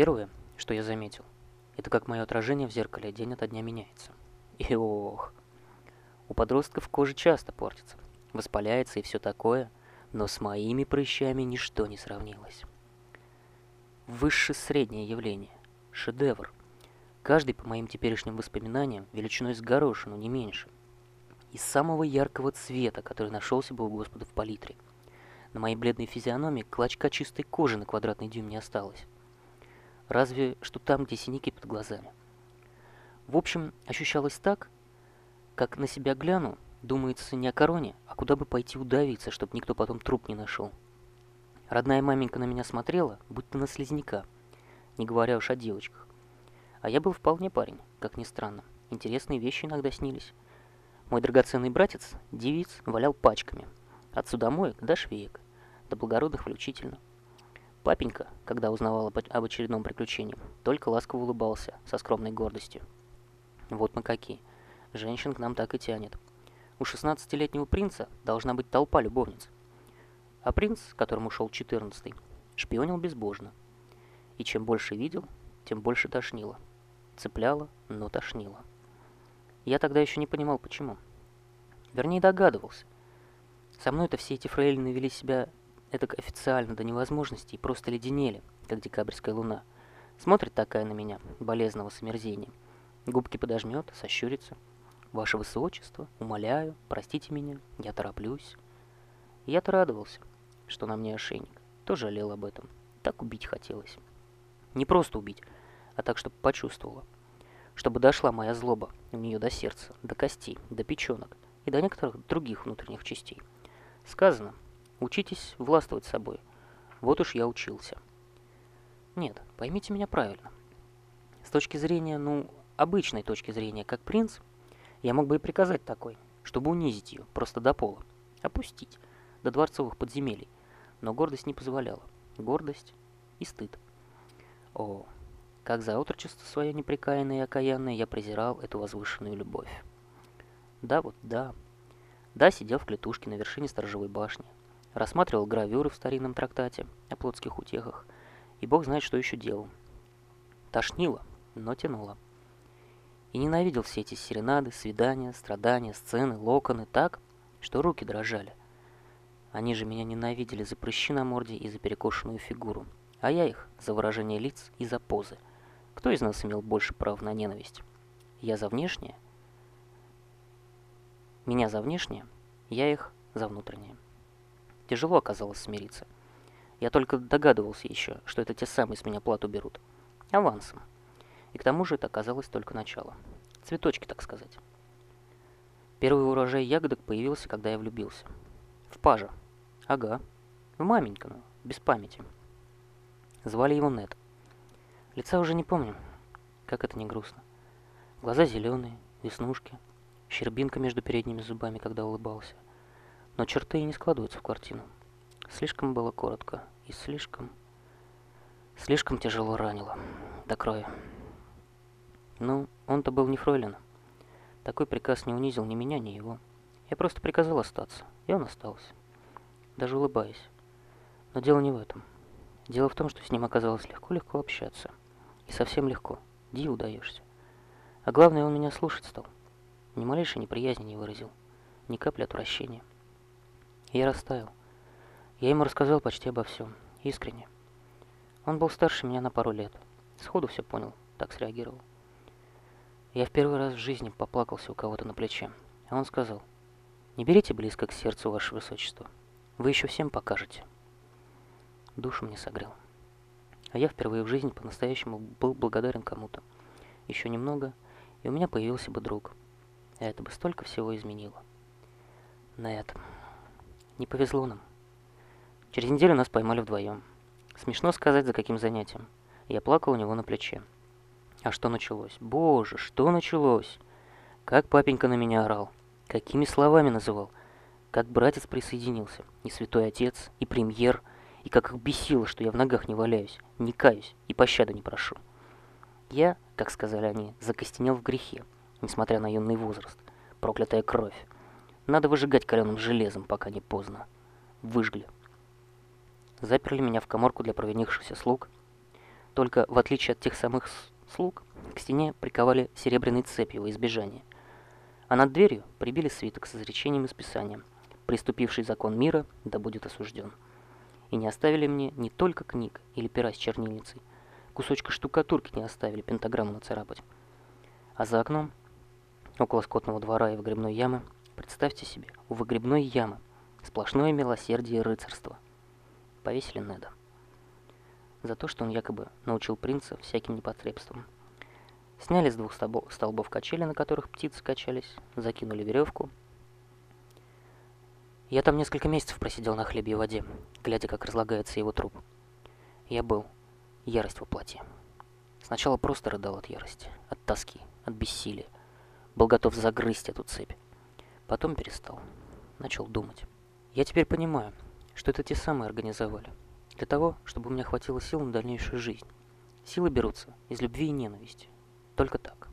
Первое, что я заметил, это как мое отражение в зеркале день ото дня меняется. И ох, у подростков кожа часто портится, воспаляется и все такое, но с моими прыщами ничто не сравнилось. Высшее среднее явление, шедевр. Каждый, по моим теперешним воспоминаниям, величиной с горошину, не меньше. Из самого яркого цвета, который нашелся бы у Господа в палитре. На моей бледной физиономии клочка чистой кожи на квадратный дюйм не осталось. Разве что там, где синяки под глазами. В общем, ощущалось так, как на себя гляну, думается не о короне, а куда бы пойти удавиться, чтобы никто потом труп не нашел. Родная маменька на меня смотрела, будто на слизняка, не говоря уж о девочках. А я был вполне парень, как ни странно. Интересные вещи иногда снились. Мой драгоценный братец, девиц, валял пачками. От судомоек до швеек, до благородных включительно. Папенька, когда узнавал об очередном приключении, только ласково улыбался, со скромной гордостью. Вот мы какие. Женщин к нам так и тянет. У 16-летнего принца должна быть толпа любовниц. А принц, которому шел 14 шпионил безбожно. И чем больше видел, тем больше тошнило. Цепляло, но тошнило. Я тогда еще не понимал, почему. Вернее, догадывался. Со мной-то все эти фрейлины вели себя это официально до невозможности и просто леденели, как декабрьская луна. Смотрит такая на меня, болезного с омерзением. Губки подожмет, сощурится. Ваше Высочество, умоляю, простите меня, я тороплюсь. Я-то радовался, что на мне ошейник. Тоже жалел об этом. Так убить хотелось. Не просто убить, а так, чтобы почувствовала. Чтобы дошла моя злоба у нее до сердца, до костей, до печенок и до некоторых других внутренних частей. Сказано, учитесь властвовать собой. Вот уж я учился. Нет, поймите меня правильно. С точки зрения, ну, обычной точки зрения, как принц, я мог бы и приказать такой, чтобы унизить ее, просто до пола, опустить, до дворцовых подземелий. Но гордость не позволяла. Гордость и стыд. О, как за отрочество свое непрекаянное и окаянное я презирал эту возвышенную любовь. Да, вот да. Да, сидел в клетушке на вершине сторожевой башни, рассматривал гравюры в старинном трактате о плотских утехах, и бог знает, что еще делал. Тошнило, но тянуло. И ненавидел все эти серенады, свидания, страдания, сцены, локоны так, что руки дрожали. Они же меня ненавидели за прыщи на морде и за перекошенную фигуру, а я их за выражение лиц и за позы – кто из нас имел больше прав на ненависть? Я за внешнее? Меня за внешнее, я их за внутреннее. Тяжело оказалось смириться. Я только догадывался еще, что это те самые с меня плату берут. Авансом. И к тому же это оказалось только начало. Цветочки, так сказать. Первый урожай ягодок появился, когда я влюбился. В пажа. Ага. В маменькину, без памяти. Звали его Нет. Лица уже не помню. Как это не грустно. Глаза зеленые, веснушки, щербинка между передними зубами, когда улыбался. Но черты и не складываются в картину. Слишком было коротко и слишком... Слишком тяжело ранило. До крови. Ну, он-то был не фройлен. Такой приказ не унизил ни меня, ни его. Я просто приказал остаться, и он остался. Даже улыбаясь. Но дело не в этом. Дело в том, что с ним оказалось легко-легко общаться. И совсем легко. Диву даешься. А главное, он меня слушать стал. Ни малейшей неприязни не выразил. Ни капли отвращения. Я растаял. Я ему рассказал почти обо всем. Искренне. Он был старше меня на пару лет. Сходу все понял. Так среагировал. Я в первый раз в жизни поплакался у кого-то на плече. А он сказал, «Не берите близко к сердцу, ваше высочество. Вы еще всем покажете». Душу мне согрел. А я впервые в жизни по-настоящему был благодарен кому-то. Еще немного, и у меня появился бы друг. А это бы столько всего изменило. На этом. Не повезло нам. Через неделю нас поймали вдвоем. Смешно сказать, за каким занятием. Я плакал у него на плече. А что началось? Боже, что началось? Как папенька на меня орал. Какими словами называл. Как братец присоединился. И святой отец, и премьер, и как их бесило, что я в ногах не валяюсь, не каюсь и пощады не прошу. Я, как сказали они, закостенел в грехе, несмотря на юный возраст. Проклятая кровь. Надо выжигать каленым железом, пока не поздно. Выжгли. Заперли меня в коморку для провинившихся слуг. Только, в отличие от тех самых слуг, к стене приковали серебряной цепью во избежание. А над дверью прибили свиток с изречением из Писания «Приступивший закон мира да будет осужден». И не оставили мне не только книг или пера с чернильницей, кусочка штукатурки не оставили пентаграмму нацарапать. А за окном, около скотного двора и выгребной ямы, представьте себе, у выгребной ямы сплошное милосердие и рыцарство. Повесили Неда. За то, что он якобы научил принца всяким непотребствам. Сняли с двух столбов, качели, на которых птицы качались, закинули веревку. Я там несколько месяцев просидел на хлебе и воде, глядя, как разлагается его труп. Я был ярость воплоти. Сначала просто рыдал от ярости, от тоски, от бессилия. Был готов загрызть эту цепь. Потом перестал. Начал думать. Я теперь понимаю, что это те самые организовали. Для того, чтобы у меня хватило сил на дальнейшую жизнь. Силы берутся из любви и ненависти. Только так.